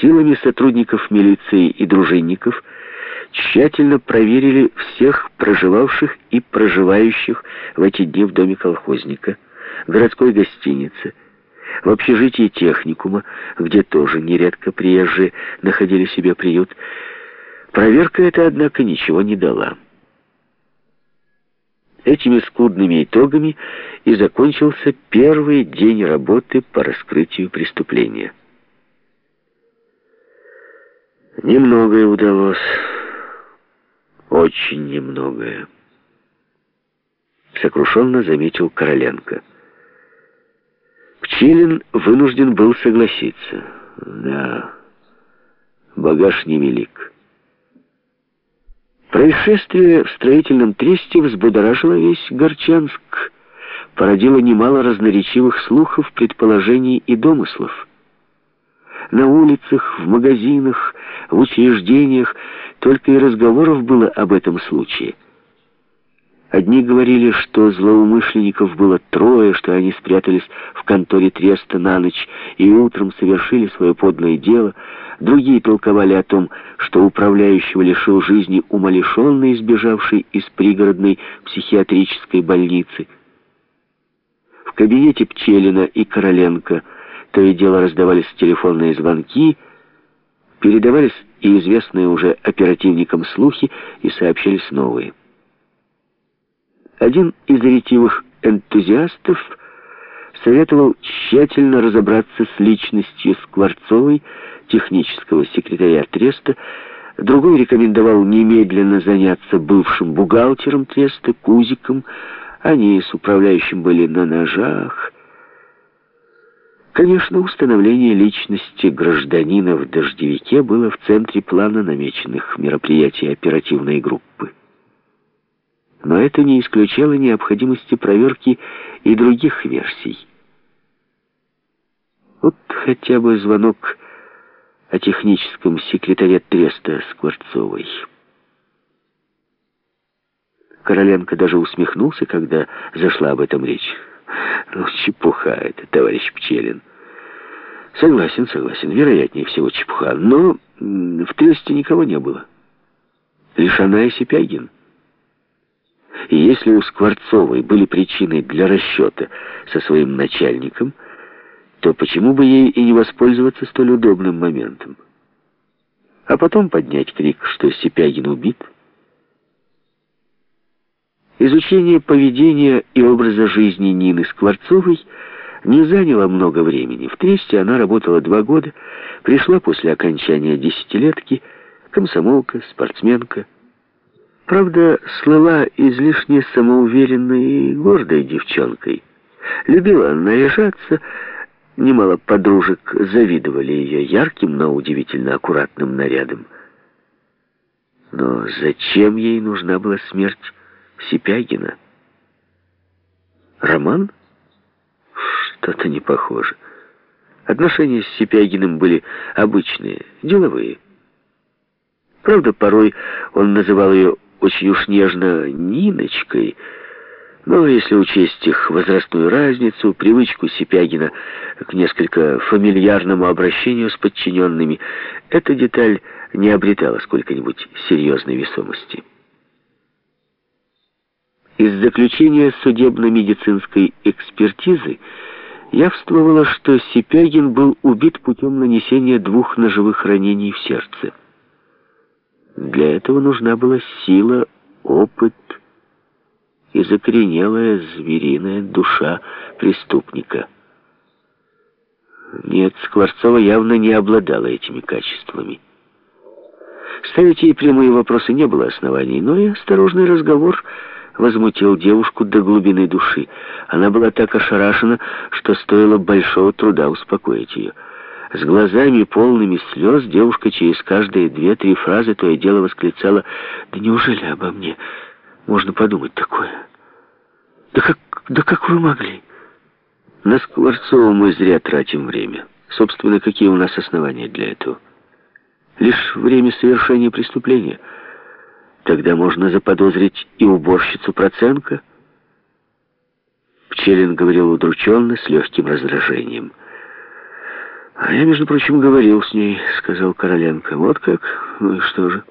силами сотрудников милиции и дружинников тщательно проверили всех проживавших и проживающих в эти дни в доме колхозника, городской гостинице, в общежитии техникума, где тоже нередко приезжие находили себе приют. Проверка эта, однако, ничего не дала. Этими скудными итогами и закончился первый день работы по раскрытию преступления. Немногое удалось. Очень немногое. Сокрушенно заметил Короленко. Пчелин вынужден был согласиться. Да, багаж невелик. Происшествие в строительном тресте взбудоражило весь Горчанск, породило немало разноречивых слухов, предположений и домыслов. На улицах, в магазинах, в учреждениях только и разговоров было об этом случае. Одни говорили, что злоумышленников было трое, что они спрятались в конторе Треста на ночь и утром совершили свое подлое дело. Другие толковали о том, что управляющего лишил жизни умалишенный, избежавший из пригородной психиатрической больницы. В кабинете Пчелина и Короленко то и дело раздавались телефонные звонки, передавались и известные уже оперативникам слухи, и сообщались новые. Один из ретивых энтузиастов советовал тщательно разобраться с личностью Скворцовой, технического секретаря Треста, другой рекомендовал немедленно заняться бывшим бухгалтером Треста, Кузиком, они с управляющим были на ножах. Конечно, установление личности гражданина в дождевике было в центре плана намеченных мероприятий оперативной группы. Но это не исключало необходимости проверки и других версий. Вот хотя бы звонок о техническом секретаре Треста Скворцовой. Короленко даже усмехнулся, когда зашла об этом речь. Ну, чепуха это, товарищ Пчелин. Согласен, согласен, вероятнее всего чепуха. Но в Тресте никого не было. Лишь она и Сипягин. И если у Скворцовой были причины для расчета со своим начальником, то почему бы ей и не воспользоваться столь удобным моментом? А потом поднять крик, что Сипягин убит? Изучение поведения и образа жизни Нины Скворцовой не заняло много времени. В Тресте она работала два года, пришла после окончания десятилетки, комсомолка, спортсменка, Правда, слыла излишне самоуверенной и гордой девчонкой. Любила наряжаться, немало подружек завидовали ее ярким, но удивительно аккуратным нарядом. Но зачем ей нужна была смерть Сипягина? Роман? Что-то не похоже. Отношения с Сипягиным были обычные, деловые. Правда, порой он называл ее очень уж нежно Ниночкой, но если учесть их возрастную разницу, привычку Сипягина к несколько фамильярному обращению с подчиненными, эта деталь не обретала сколько-нибудь серьезной весомости. Из заключения судебно-медицинской экспертизы явствовало, что Сипягин был убит путем нанесения двух ножевых ранений в сердце. Для этого нужна была сила, опыт и закоренелая звериная душа преступника. Нет, Скворцова явно не обладала этими качествами. Ставить ей прямые вопросы не было оснований, но и осторожный разговор возмутил девушку до глубины души. Она была так ошарашена, что стоило большого труда успокоить ее. С глазами полными слез девушка через каждые две-три фразы то и дело восклицала «Да неужели обо мне можно подумать такое? Да как, да как вы могли?» На Скворцова мы зря тратим время. Собственно, какие у нас основания для этого? Лишь время совершения преступления. Тогда можно заподозрить и уборщицу Проценко. Пчелин говорил удрученно, с легким раздражением. «А я, между прочим, говорил с ней», — сказал Короленко. «Вот как? Ну и что же?»